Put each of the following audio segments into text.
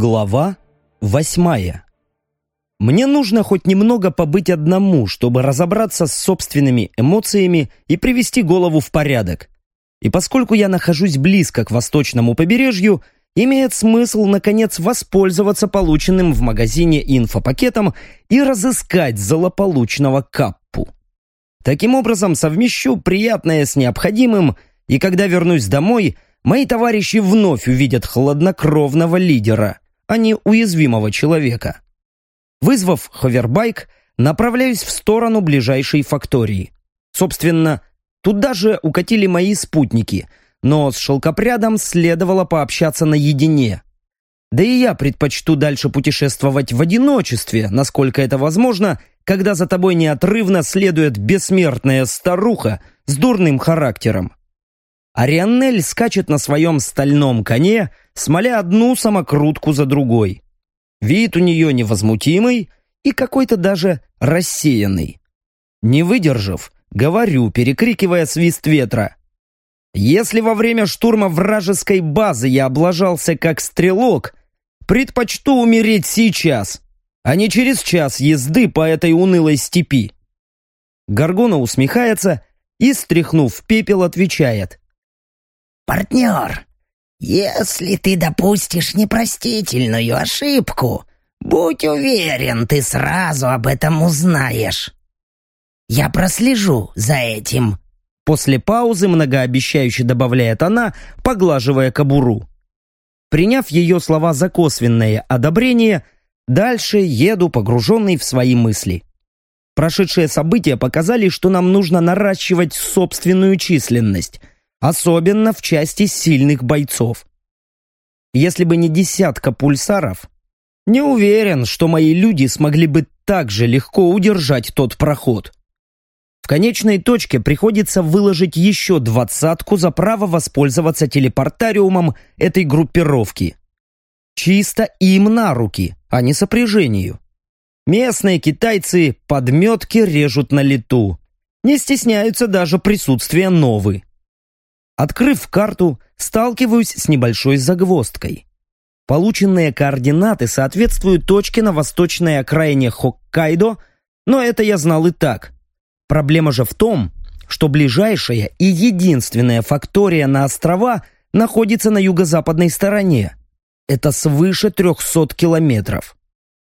Глава восьмая. Мне нужно хоть немного побыть одному, чтобы разобраться с собственными эмоциями и привести голову в порядок. И поскольку я нахожусь близко к восточному побережью, имеет смысл, наконец, воспользоваться полученным в магазине инфопакетом и разыскать злополучного каппу. Таким образом, совмещу приятное с необходимым, и когда вернусь домой – мои товарищи вновь увидят хладнокровного лидера, а не уязвимого человека. Вызвав ховербайк, направляюсь в сторону ближайшей фактории. Собственно, туда же укатили мои спутники, но с шелкопрядом следовало пообщаться наедине. Да и я предпочту дальше путешествовать в одиночестве, насколько это возможно, когда за тобой неотрывно следует бессмертная старуха с дурным характером. Арианнель скачет на своем стальном коне, смоля одну самокрутку за другой. Вид у нее невозмутимый и какой-то даже рассеянный. Не выдержав, говорю, перекрикивая свист ветра. Если во время штурма вражеской базы я облажался как стрелок, предпочту умереть сейчас, а не через час езды по этой унылой степи. Гаргона усмехается и, стряхнув пепел, отвечает. «Партнер, если ты допустишь непростительную ошибку, будь уверен, ты сразу об этом узнаешь. Я прослежу за этим». После паузы многообещающе добавляет она, поглаживая кобуру. Приняв ее слова за косвенное одобрение, дальше еду погруженный в свои мысли. Прошедшие события показали, что нам нужно наращивать собственную численность, Особенно в части сильных бойцов. Если бы не десятка пульсаров, не уверен, что мои люди смогли бы так же легко удержать тот проход. В конечной точке приходится выложить еще двадцатку за право воспользоваться телепортариумом этой группировки. Чисто им на руки, а не сопряжению. Местные китайцы подметки режут на лету. Не стесняются даже присутствия новы. Открыв карту, сталкиваюсь с небольшой загвоздкой. Полученные координаты соответствуют точке на восточной окраине Хоккайдо, но это я знал и так. Проблема же в том, что ближайшая и единственная фактория на острова находится на юго-западной стороне. Это свыше 300 километров.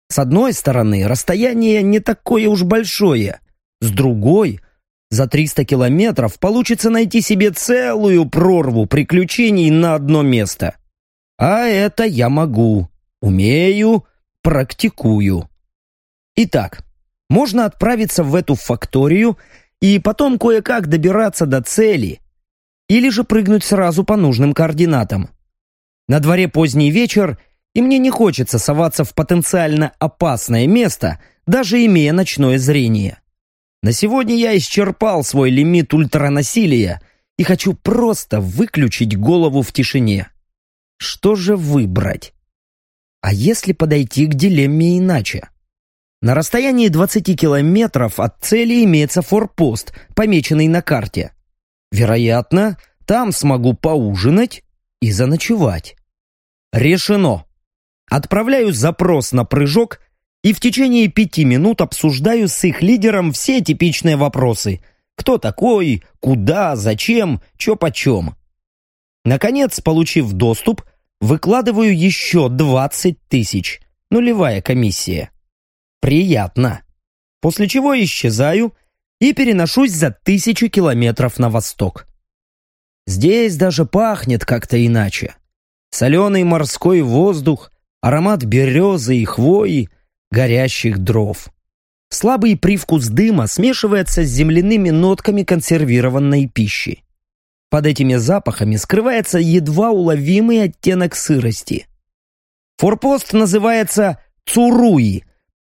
С одной стороны, расстояние не такое уж большое. С другой, за 300 километров получится найти себе целую прорву приключений на одно место. А это я могу, умею, практикую. Итак, можно отправиться в эту факторию и потом кое-как добираться до цели, или же прыгнуть сразу по нужным координатам. На дворе поздний вечер, и мне не хочется соваться в потенциально опасное место, даже имея ночное зрение. На сегодня я исчерпал свой лимит ультранасилия и хочу просто выключить голову в тишине. Что же выбрать? А если подойти к дилемме иначе? На расстоянии 20 километров от цели имеется форпост, помеченный на карте. Вероятно, там смогу поужинать и заночевать. Решено. Отправляю запрос на прыжок и в течение пяти минут обсуждаю с их лидером все типичные вопросы. Кто такой, куда, зачем, чё почем. Наконец, получив доступ, выкладываю еще 20 тысяч. Нулевая комиссия. Приятно. После чего исчезаю и переношусь за тысячу километров на восток. Здесь даже пахнет как-то иначе. Соленый морской воздух, аромат березы и хвои, горящих дров. Слабый привкус дыма смешивается с земляными нотками консервированной пищи. Под этими запахами скрывается едва уловимый оттенок сырости. Форпост называется Цуруи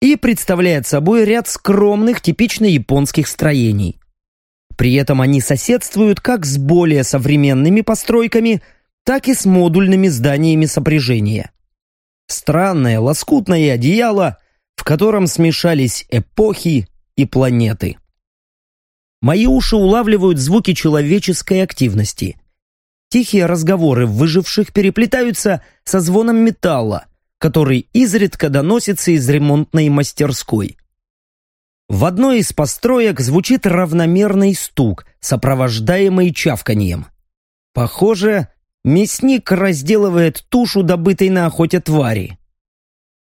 и представляет собой ряд скромных, типично японских строений. При этом они соседствуют как с более современными постройками, так и с модульными зданиями сопряжения. Странное лоскутное одеяло в котором смешались эпохи и планеты. Мои уши улавливают звуки человеческой активности. Тихие разговоры выживших переплетаются со звоном металла, который изредка доносится из ремонтной мастерской. В одной из построек звучит равномерный стук, сопровождаемый чавканьем. Похоже, мясник разделывает тушу добытой на охоте твари.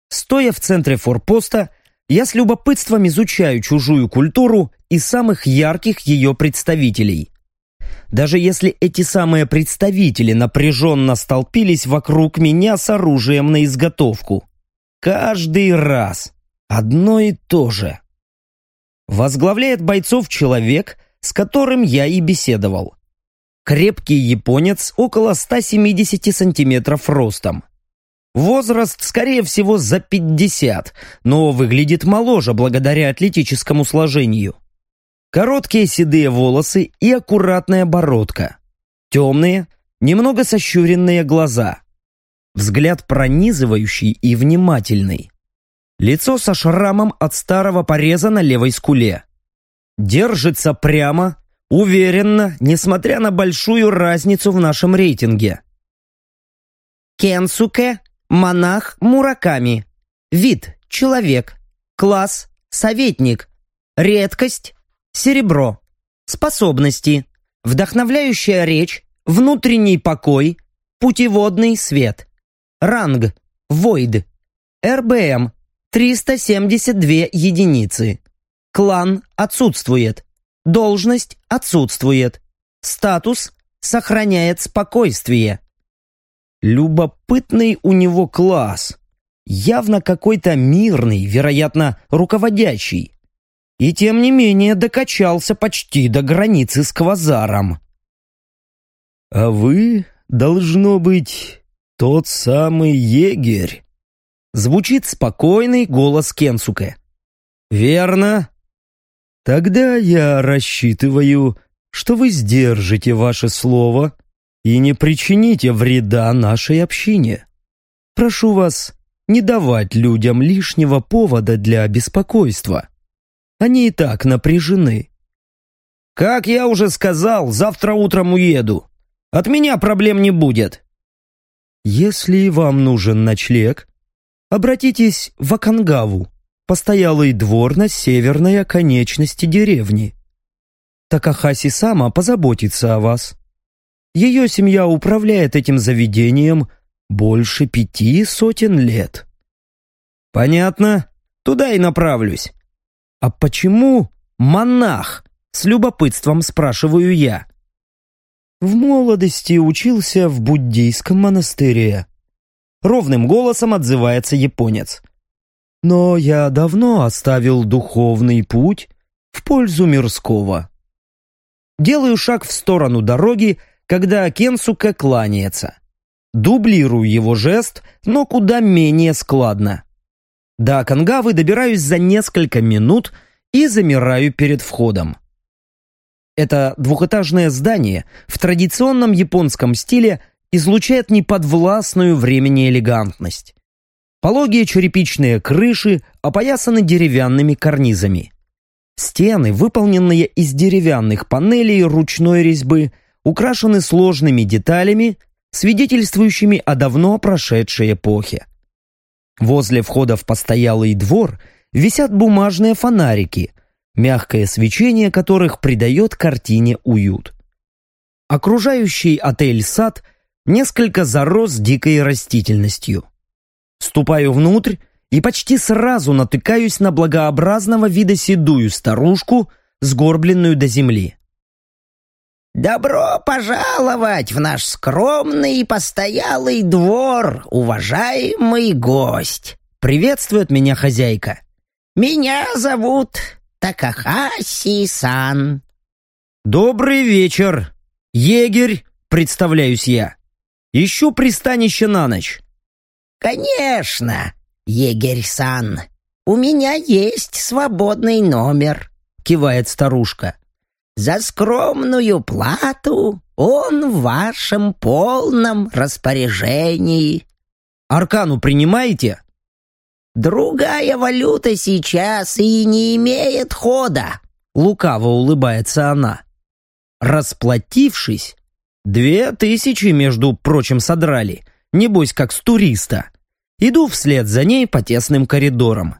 Стоя в центре форпоста, я с любопытством изучаю чужую культуру и самых ярких ее представителей. Даже если эти самые представители напряженно столпились вокруг меня с оружием на изготовку. Каждый раз одно и то же. Возглавляет бойцов человек, с которым я и беседовал. Крепкий японец около 170 сантиметров ростом. Возраст, скорее всего, за 50, но выглядит моложе благодаря атлетическому сложению. Короткие седые волосы и аккуратная бородка. Темные, немного сощуренные глаза. Взгляд пронизывающий и внимательный. Лицо со шрамом от старого пореза на левой скуле. Держится прямо, уверенно, несмотря на большую разницу в нашем рейтинге. Кенсуке Монах Мураками. Вид – человек. Класс – советник. Редкость – серебро. Способности – вдохновляющая речь, внутренний покой, путеводный свет. Ранг – войд. РБМ – 372 единицы. Клан отсутствует. Должность отсутствует. Статус – сохраняет спокойствие. Любопытный у него класс. Явно какой-то мирный, вероятно, руководящий. И тем не менее докачался почти до границы с квазаром. «А вы, должно быть, тот самый егерь?» Звучит спокойный голос Кенсуке. «Верно?» «Тогда я рассчитываю, что вы сдержите ваше слово и не причините вреда нашей общине. Прошу вас не давать людям лишнего повода для беспокойства. Они и так напряжены. Как я уже сказал, завтра утром уеду. От меня проблем не будет. Если вам нужен ночлег, обратитесь в Акангаву, постоялый двор на северной оконечности деревни. Такахаси сама позаботится о вас. Ее семья управляет этим заведением больше пяти сотен лет. Понятно. Туда и направлюсь. А почему монах? С любопытством спрашиваю я. В молодости учился в буддийском монастыре. Ровным голосом отзывается японец. Но я давно оставил духовный путь в пользу мирского. Делаю шаг в сторону дороги когда Кенсука кланяется. Дублирую его жест, но куда менее складно. До Кангавы добираюсь за несколько минут и замираю перед входом. Это двухэтажное здание в традиционном японском стиле излучает неподвластную времени элегантность. Пологие черепичные крыши опоясаны деревянными карнизами. Стены, выполненные из деревянных панелей ручной резьбы, украшены сложными деталями, свидетельствующими о давно прошедшей эпохе. Возле входа в постоялый двор висят бумажные фонарики, мягкое свечение которых придает картине уют. Окружающий отель сад несколько зарос дикой растительностью. Ступаю внутрь и почти сразу натыкаюсь на благообразного вида седую старушку, сгорбленную до земли. «Добро пожаловать в наш скромный и постоялый двор, уважаемый гость!» Приветствует меня хозяйка. «Меня зовут Такахаси-сан». «Добрый вечер! Егерь!» — представляюсь я. «Ищу пристанище на ночь». «Конечно, егерь-сан, у меня есть свободный номер», — кивает старушка. За скромную плату он в вашем полном распоряжении. Аркану принимаете? Другая валюта сейчас и не имеет хода. Лукаво улыбается она. Расплатившись, две тысячи, между прочим, содрали. Небось, как с туриста. Иду вслед за ней по тесным коридорам.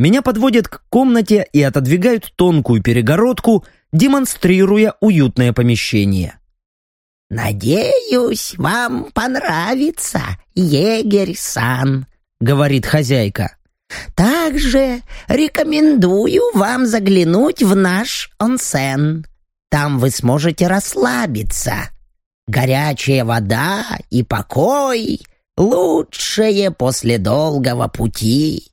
Меня подводят к комнате и отодвигают тонкую перегородку, демонстрируя уютное помещение. «Надеюсь, вам понравится, егерь-сан», — говорит хозяйка. «Также рекомендую вам заглянуть в наш онсен. Там вы сможете расслабиться. Горячая вода и покой — лучшее после долгого пути».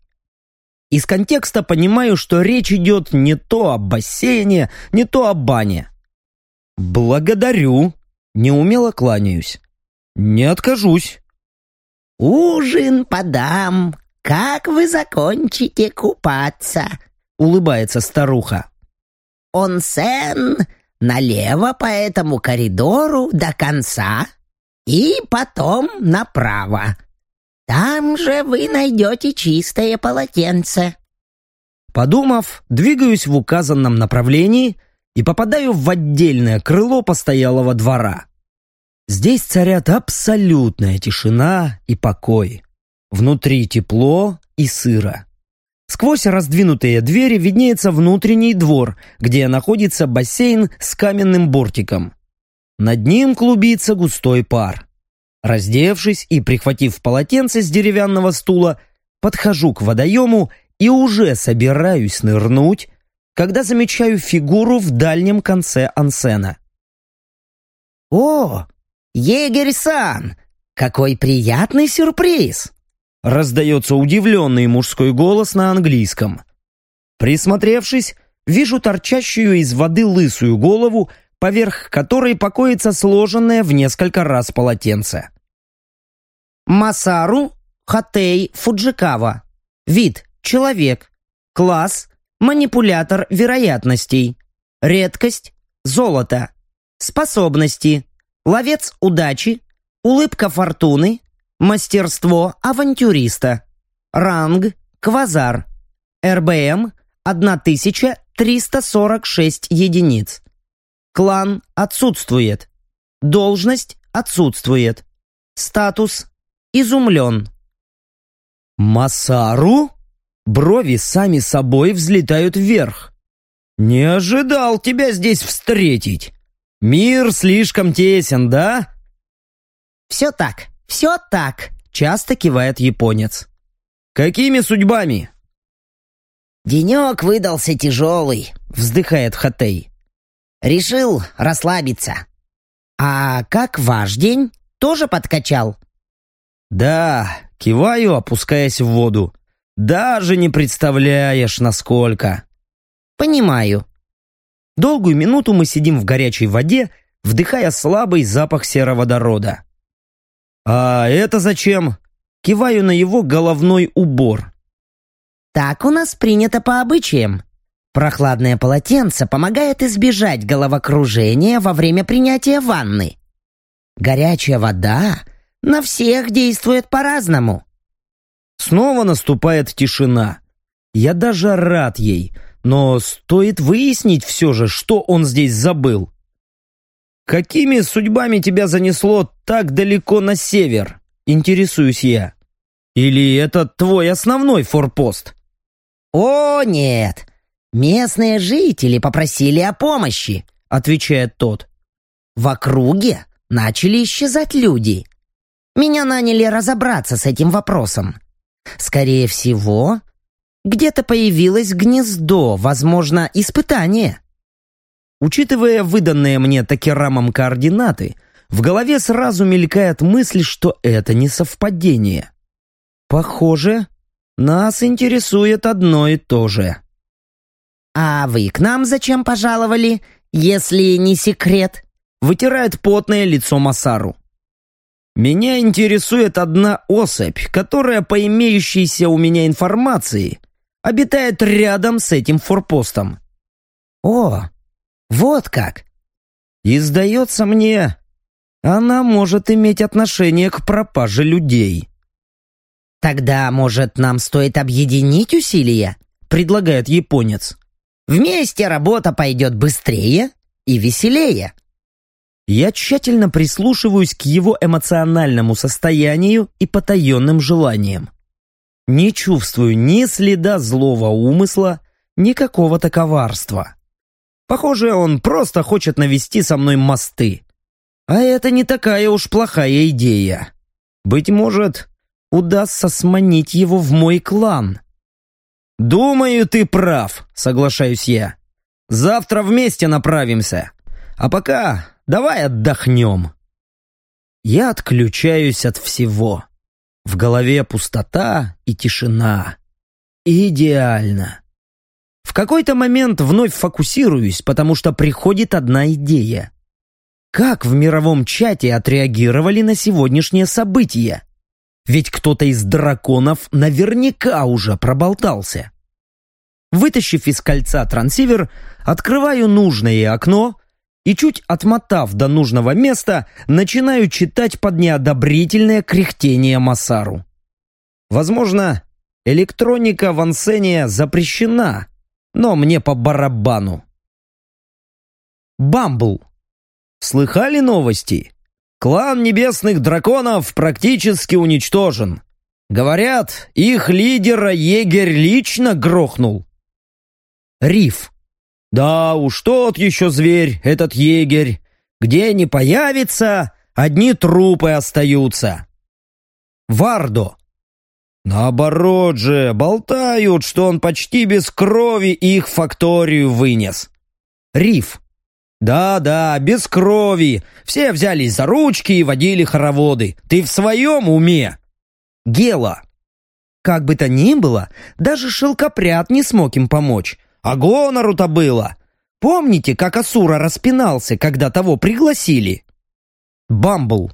Из контекста понимаю, что речь идет не то о бассейне, не то о бане. «Благодарю», — неумело кланяюсь. «Не откажусь». «Ужин подам, как вы закончите купаться», — улыбается старуха. «Онсен налево по этому коридору до конца и потом направо. Там же вы найдете чистое полотенце». Подумав, двигаюсь в указанном направлении и попадаю в отдельное крыло постоялого двора. Здесь царят абсолютная тишина и покой. Внутри тепло и сыро. Сквозь раздвинутые двери виднеется внутренний двор, где находится бассейн с каменным бортиком. Над ним клубится густой пар. Раздевшись и прихватив полотенце с деревянного стула, подхожу к водоему и уже собираюсь нырнуть, когда замечаю фигуру в дальнем конце ансена. «О, егерь-сан! Какой приятный сюрприз!» Раздается удивленный мужской голос на английском. Присмотревшись, вижу торчащую из воды лысую голову поверх которой покоится сложенное в несколько раз полотенце. Масару Хатей Фуджикава. Вид – человек. Класс – манипулятор вероятностей. Редкость – золото. Способности – ловец удачи, улыбка фортуны, мастерство авантюриста. Ранг – квазар. РБМ – 1346 единиц. Клан отсутствует. Должность отсутствует. Статус изумлен. Масару? Брови сами собой взлетают вверх. Не ожидал тебя здесь встретить. Мир слишком тесен, да? Все так, все так, часто кивает японец. Какими судьбами? Денек выдался тяжелый, вздыхает Хатей. Решил расслабиться. А как ваш день? Тоже подкачал? Да, киваю, опускаясь в воду. Даже не представляешь, насколько. Понимаю. Долгую минуту мы сидим в горячей воде, вдыхая слабый запах сероводорода. А это зачем? Киваю на его головной убор. Так у нас принято по обычаям. Прохладное полотенце помогает избежать головокружения во время принятия ванны. Горячая вода на всех действует по-разному. Снова наступает тишина. Я даже рад ей, но стоит выяснить все же, что он здесь забыл. «Какими судьбами тебя занесло так далеко на север?» Интересуюсь я. «Или это твой основной форпост?» «О, нет! «Местные жители попросили о помощи», — отвечает тот. «В округе начали исчезать люди. Меня наняли разобраться с этим вопросом. Скорее всего, где-то появилось гнездо, возможно, испытание». Учитывая выданные мне Такерамом координаты, в голове сразу мелькает мысль, что это не совпадение. Похоже, нас интересует одно и то же. «А вы к нам зачем пожаловали, если не секрет?» Вытирает потное лицо Масару. «Меня интересует одна особь, которая, по имеющейся у меня информации, обитает рядом с этим форпостом». «О, вот как!» «И сдается мне, она может иметь отношение к пропаже людей». «Тогда, может, нам стоит объединить усилия?» — предлагает японец. Вместе работа пойдет быстрее и веселее. Я тщательно прислушиваюсь к его эмоциональному состоянию и потаенным желаниям. Не чувствую ни следа злого умысла, ни какого-то коварства. Похоже, он просто хочет навести со мной мосты. А это не такая уж плохая идея. Быть может, удастся сманить его в мой клан. «Думаю, ты прав», — соглашаюсь я. «Завтра вместе направимся. А пока давай отдохнем». Я отключаюсь от всего. В голове пустота и тишина. Идеально. В какой-то момент вновь фокусируюсь, потому что приходит одна идея. Как в мировом чате отреагировали на сегодняшнее событие? Ведь кто-то из драконов наверняка уже проболтался. Вытащив из кольца трансивер, открываю нужное окно и, чуть отмотав до нужного места, начинаю читать под неодобрительное кряхтение Масару. Возможно, электроника в Ансене запрещена, но мне по барабану. Бамбл. Слыхали новости? Клан небесных драконов практически уничтожен. Говорят, их лидера егерь лично грохнул. Риф. Да уж тот еще зверь, этот егерь. Где не появится, одни трупы остаются. Вардо. Наоборот же, болтают, что он почти без крови их факторию вынес. Риф. Да-да, без крови. Все взялись за ручки и водили хороводы. Ты в своем уме? Гела. Как бы то ни было, даже шелкопряд не смог им помочь. А гонору-то было. Помните, как Асура распинался, когда того пригласили? Бамбл.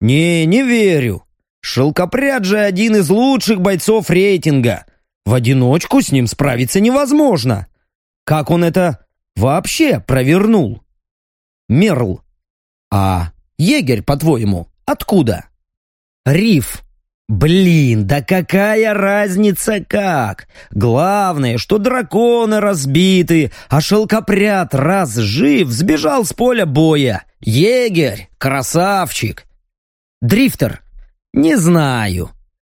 Не, не верю. Шелкопряд же один из лучших бойцов рейтинга. В одиночку с ним справиться невозможно. Как он это вообще провернул? Мерл. А егерь, по-твоему, откуда? Риф. Блин, да какая разница как? Главное, что драконы разбиты, а шелкопряд раз жив, сбежал с поля боя. Егерь, красавчик. Дрифтер. «Не знаю.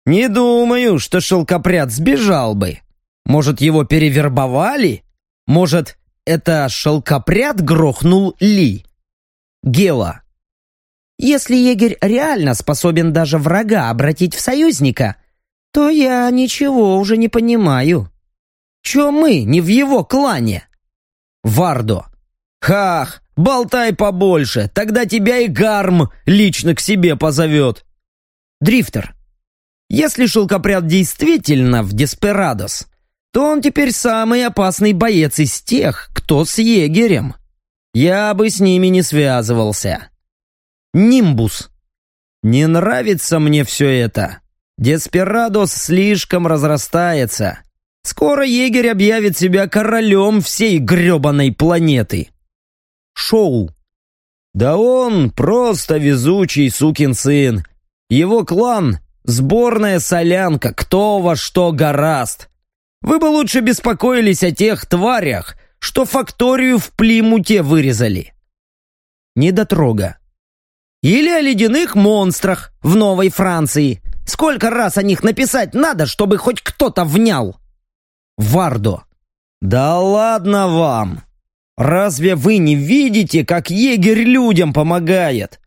Не думаю, что шелкопряд сбежал бы. Может, его перевербовали? Может, это шелкопряд грохнул Ли?» Гела. «Если егерь реально способен даже врага обратить в союзника, то я ничего уже не понимаю. Че мы не в его клане?» Вардо. «Хах, болтай побольше, тогда тебя и Гарм лично к себе позовет». Дрифтер. Если шелкопряд действительно в Деспирадос, то он теперь самый опасный боец из тех, кто с егерем. Я бы с ними не связывался. Нимбус. Не нравится мне все это. Деспирадос слишком разрастается. Скоро егерь объявит себя королем всей гребаной планеты. Шоу. Да он просто везучий сукин сын, его клан — сборная солянка, кто во что гораст. Вы бы лучше беспокоились о тех тварях, что факторию в Плимуте вырезали. Недотрога. Или о ледяных монстрах в Новой Франции. Сколько раз о них написать надо, чтобы хоть кто-то внял? Вардо. Да ладно вам. Разве вы не видите, как егерь людям помогает?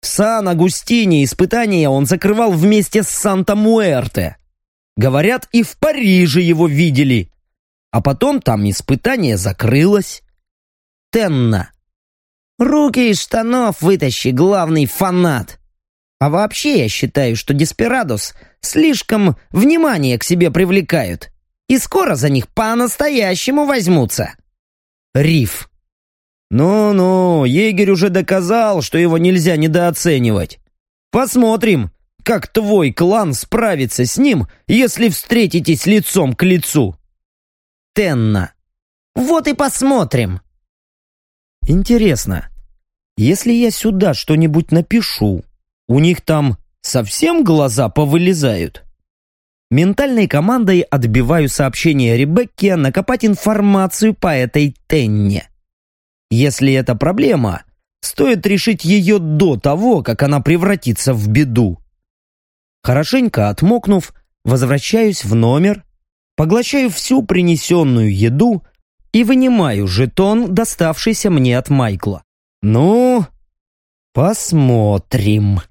В Сан-Агустине испытания он закрывал вместе с Санта-Муэрте. Говорят, и в Париже его видели. А потом там испытание закрылось. Тенна. Руки из штанов вытащи, главный фанат. А вообще я считаю, что Деспирадос слишком внимание к себе привлекают. И скоро за них по-настоящему возьмутся. Риф. «Ну-ну, егерь уже доказал, что его нельзя недооценивать. Посмотрим, как твой клан справится с ним, если встретитесь лицом к лицу». Тенна. «Вот и посмотрим». Интересно, если я сюда что-нибудь напишу, у них там совсем глаза повылезают? Ментальной командой отбиваю сообщение Ребекке накопать информацию по этой Тенне. Если это проблема, Стоит решить ее до того, как она превратится в беду. Хорошенько отмокнув, возвращаюсь в номер, поглощаю всю принесенную еду и вынимаю жетон, доставшийся мне от Майкла. Ну, посмотрим.